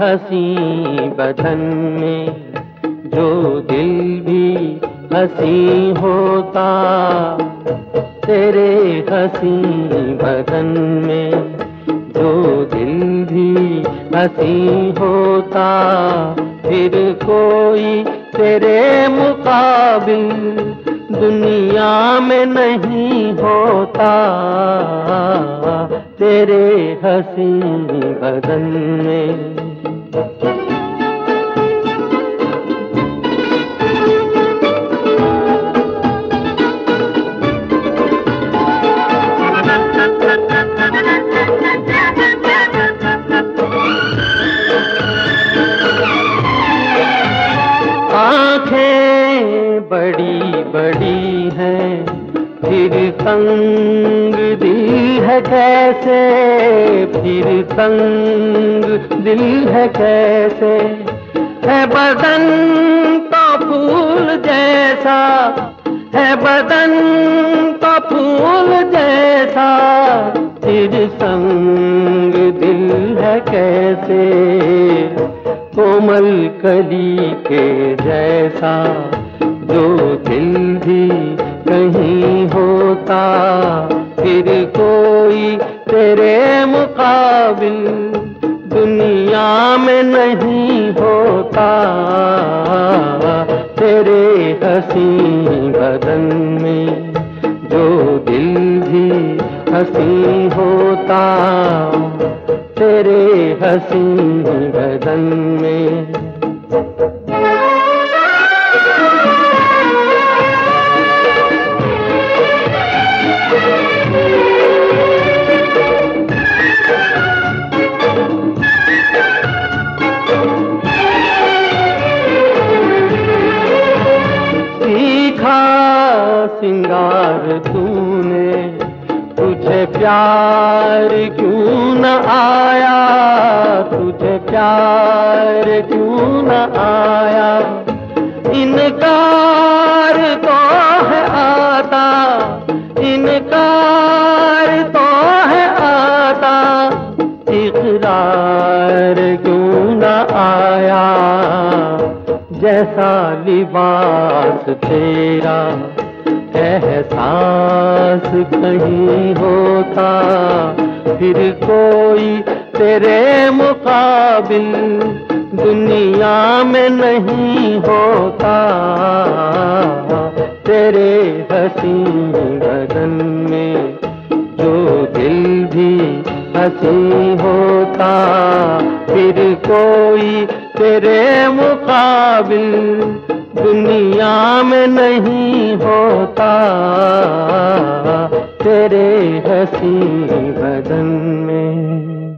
हसी बदन में जो दिल भी हसी होता, तेरे हसी बदन में जो दिल भी हसी होता, फिर कोई तेरे मुकाबिल दुनिया में नहीं होता। तेरे हसी बदन में। आँखें बड़ी बड़ी हैं। फिर तंग दिल है कैसे? फिर तंग दिल है कैसे? है बदन तो फूल जैसा, है बदन तो फूल जैसा, फिर संग दिल है कैसे? कोमल कली के जैसा, जो दिल भी कहीं होता। फिर कोई तेरे मुकाबिल दुनिया में नहीं होता। तेरे हसी बदन में जो दिल भी हसी होता। तेरे हसी बदन में सिंगार तूने, तुझे प्यार क्यों न आया? तुझे प्यार क्यों न आया? इनकार तो है आता, इनकार तो है आता, इकरार क्यों न आया? जैसा लिबास तेरा एहसास कहीं होता। फिर कोई तेरे मुकाबिल दुनिया में नहीं होता। तेरे हसी बदन में जो दिल भी हसी होता। फिर कोई तेरे मुकाबिल दुनिया में होता तेरे हसी बदन में।